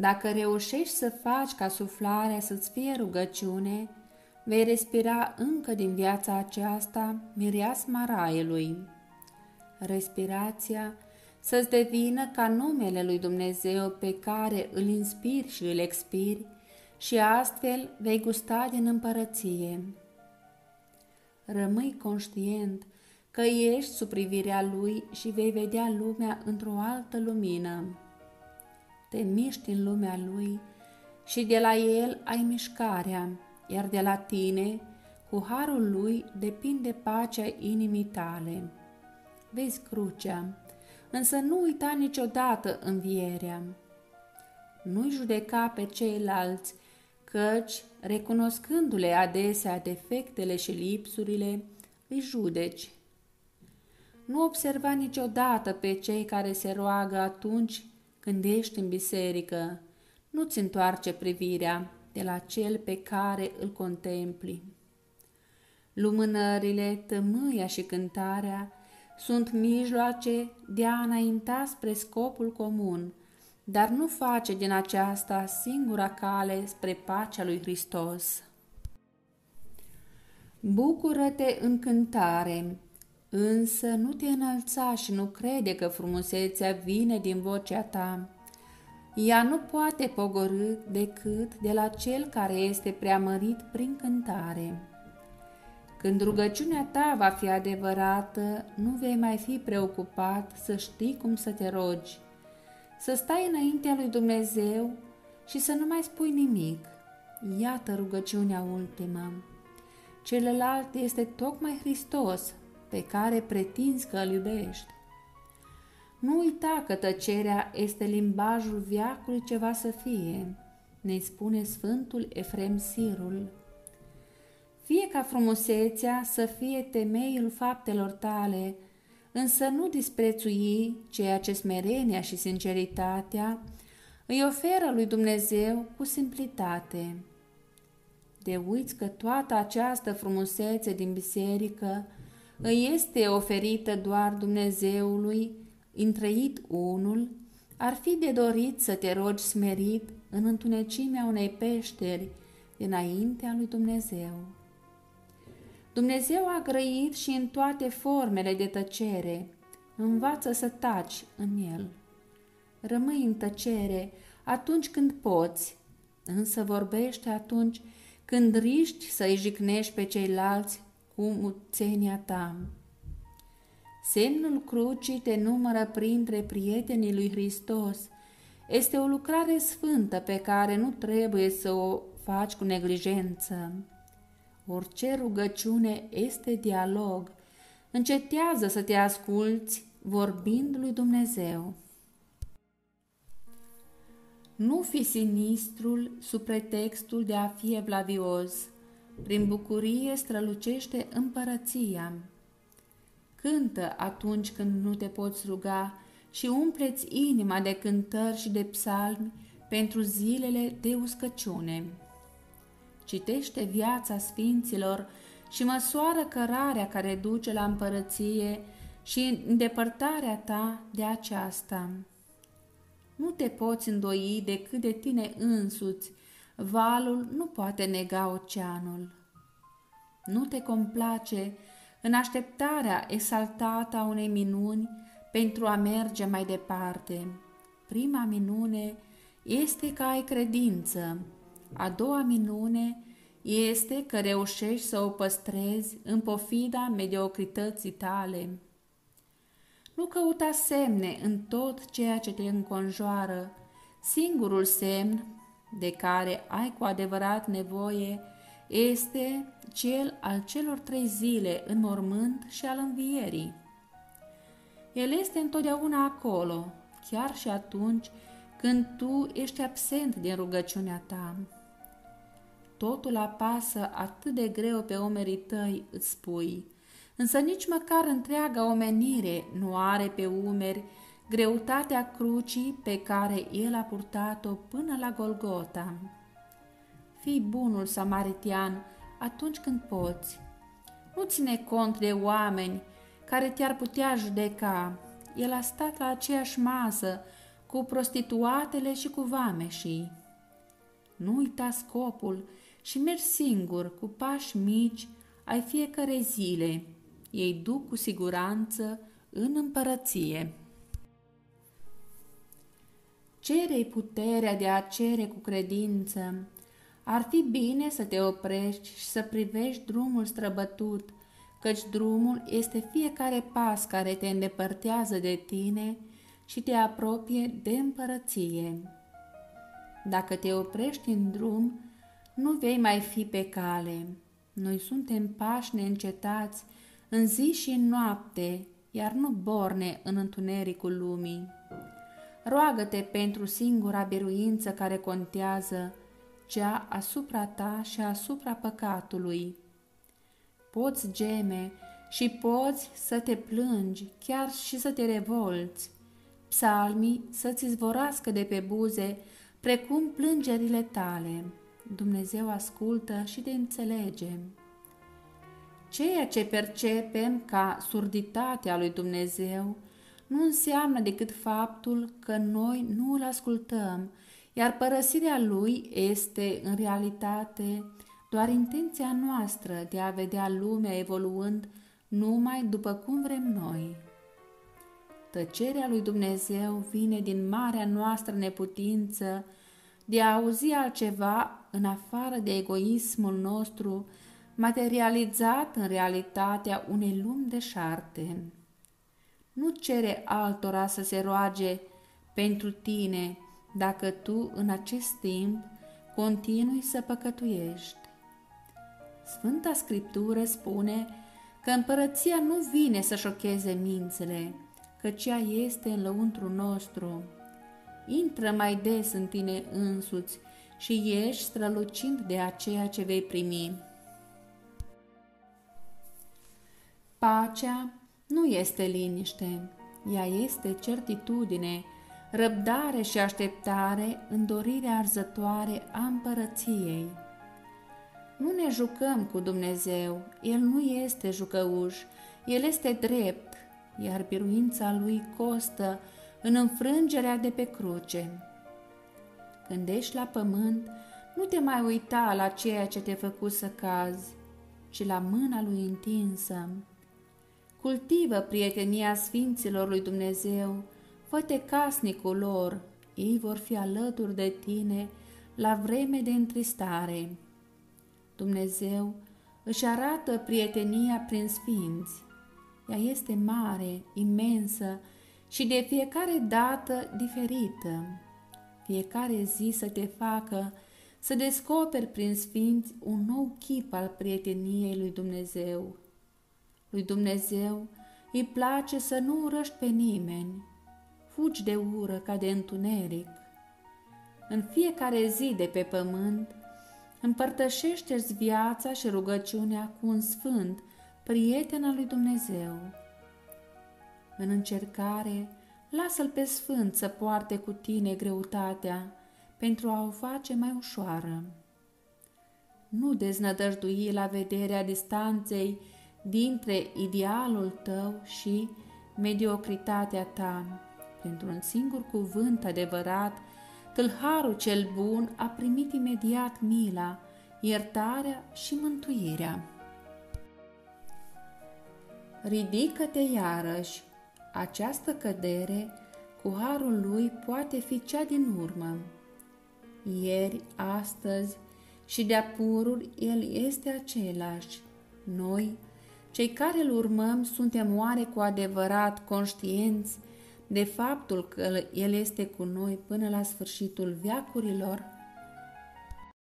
Dacă reușești să faci ca suflarea să-ți fie rugăciune, vei respira încă din viața aceasta mireasma raiului. Respirația să-ți devină ca numele lui Dumnezeu pe care îl inspiri și îl expiri și astfel vei gusta din împărăție. Rămâi conștient că ești sub privirea lui și vei vedea lumea într-o altă lumină. Te miști în lumea lui și de la el ai mișcarea, iar de la tine, cu harul lui, depinde pacea inimii tale. Vezi crucea, însă nu uita niciodată învierea. Nu-i judeca pe ceilalți, căci, recunoscându-le adesea defectele și lipsurile, îi judeci. Nu observa niciodată pe cei care se roagă atunci când ești în biserică. Nu-ți întoarce privirea de la cel pe care îl contempli. Lumânările, tămâia și cântarea sunt mijloace de a înainta spre scopul comun, dar nu face din aceasta singura cale spre pacea lui Hristos. Bucură-te în cântare, însă nu te înălța și nu crede că frumusețea vine din vocea ta. Ea nu poate pogorâ decât de la cel care este preamărit prin cântare. Când rugăciunea ta va fi adevărată, nu vei mai fi preocupat să știi cum să te rogi, să stai înaintea lui Dumnezeu și să nu mai spui nimic. Iată rugăciunea ultimă. Celălalt este tocmai Hristos, pe care pretinzi că îl iubești. Nu uita că tăcerea este limbajul viacului ce va să fie, ne spune Sfântul Efrem Sirul. Fie ca frumusețea să fie temeiul faptelor tale, însă nu disprețui ceea ce smerenia și sinceritatea îi oferă lui Dumnezeu cu simplitate. De uiți că toată această frumusețe din biserică îi este oferită doar Dumnezeului, întrăit unul, ar fi de dorit să te rogi smerit în întunecimea unei peșteri dinaintea lui Dumnezeu. Dumnezeu a grăit și în toate formele de tăcere. Învață să taci în el. Rămâi în tăcere atunci când poți, însă vorbește atunci când riști să-i jicnești pe ceilalți cu muțenia ta. Semnul crucii te numără printre prietenii lui Hristos. Este o lucrare sfântă pe care nu trebuie să o faci cu neglijență. Orice rugăciune este dialog. Încetează să te asculți vorbind lui Dumnezeu. Nu fi sinistrul sub pretextul de a fi evlavioz. Prin bucurie strălucește împărăția. Cântă atunci când nu te poți ruga și umpleți inima de cântări și de psalmi pentru zilele de uscăciune citește viața sfinților și măsoară cărarea care duce la împărăție și îndepărtarea ta de aceasta. Nu te poți îndoi decât de tine însuți, valul nu poate nega oceanul. Nu te complace în așteptarea exaltată a unei minuni pentru a merge mai departe. Prima minune este că ai credință, a doua minune este că reușești să o păstrezi în pofida mediocrității tale. Nu căuta semne în tot ceea ce te înconjoară. Singurul semn de care ai cu adevărat nevoie este cel al celor trei zile în mormânt și al învierii. El este întotdeauna acolo, chiar și atunci când tu ești absent din rugăciunea ta. Totul apasă atât de greu pe omerii tăi, îți spui, însă nici măcar întreaga omenire nu are pe umeri greutatea crucii pe care el a purtat-o până la Golgota. Fii bunul samaritian atunci când poți. Nu ține cont de oameni care te-ar putea judeca. El a stat la aceeași masă cu prostituatele și cu vameșii. Nu uita scopul și mergi singur, cu pași mici, ai fiecare zile. Ei duc cu siguranță în împărăție. Cere-i puterea de a cere cu credință. Ar fi bine să te oprești și să privești drumul străbătut, căci drumul este fiecare pas care te îndepărtează de tine și te apropie de împărăție. Dacă te oprești în drum, nu vei mai fi pe cale. Noi suntem pași neîncetați în zi și în noapte, iar nu borne în întunericul lumii. Roagă-te pentru singura biruință care contează, cea asupra ta și asupra păcatului. Poți geme și poți să te plângi, chiar și să te revolți. Psalmii să-ți zvorască de pe buze, precum plângerile tale. Dumnezeu ascultă și te înțelege. Ceea ce percepem ca surditatea lui Dumnezeu nu înseamnă decât faptul că noi nu îl ascultăm, iar părăsirea lui este, în realitate, doar intenția noastră de a vedea lumea evoluând numai după cum vrem noi. Tăcerea lui Dumnezeu vine din marea noastră neputință de a auzi altceva în afară de egoismul nostru materializat în realitatea unei lumi de șarte. Nu cere altora să se roage pentru tine dacă tu în acest timp continui să păcătuiești. Sfânta Scriptură spune că împărăția nu vine să șocheze mințile, căci ea este în lăuntru nostru. Intră mai des în tine însuți și ieși strălucind de aceea ce vei primi. Pacea nu este liniște, ea este certitudine, răbdare și așteptare în dorirea arzătoare a împărăției. Nu ne jucăm cu Dumnezeu, El nu este jucăuș, El este drept, iar biruința Lui costă în înfrângerea de pe cruce. Când ești la pământ, nu te mai uita la ceea ce te-a făcut să cazi, ci la mâna Lui întinsă. Cultivă prietenia Sfinților lui Dumnezeu, fă-te casnicul lor, ei vor fi alături de tine la vreme de întristare. Dumnezeu își arată prietenia prin sfinți. Ea este mare, imensă și de fiecare dată diferită. Fiecare zi să te facă să descoperi prin sfinți un nou chip al prieteniei lui Dumnezeu. Lui Dumnezeu îi place să nu urăști pe nimeni. Fugi de ură ca de întuneric. În fiecare zi de pe pământ, împărtășește-ți viața și rugăciunea cu un sfânt, prieten al lui Dumnezeu. În încercare, lasă-l pe sfânt să poarte cu tine greutatea pentru a o face mai ușoară. Nu deznădăjdui la vederea distanței dintre idealul tău și mediocritatea ta. Pentru un singur cuvânt adevărat, tâlharul cel bun a primit imediat mila, iertarea și mântuirea. Ridică-te iarăși, această cădere cu harul lui poate fi cea din urmă. Ieri, astăzi și de-a pururi el este același. Noi cei care îl urmăm suntem oare cu adevărat conștienți de faptul că El este cu noi până la sfârșitul veacurilor?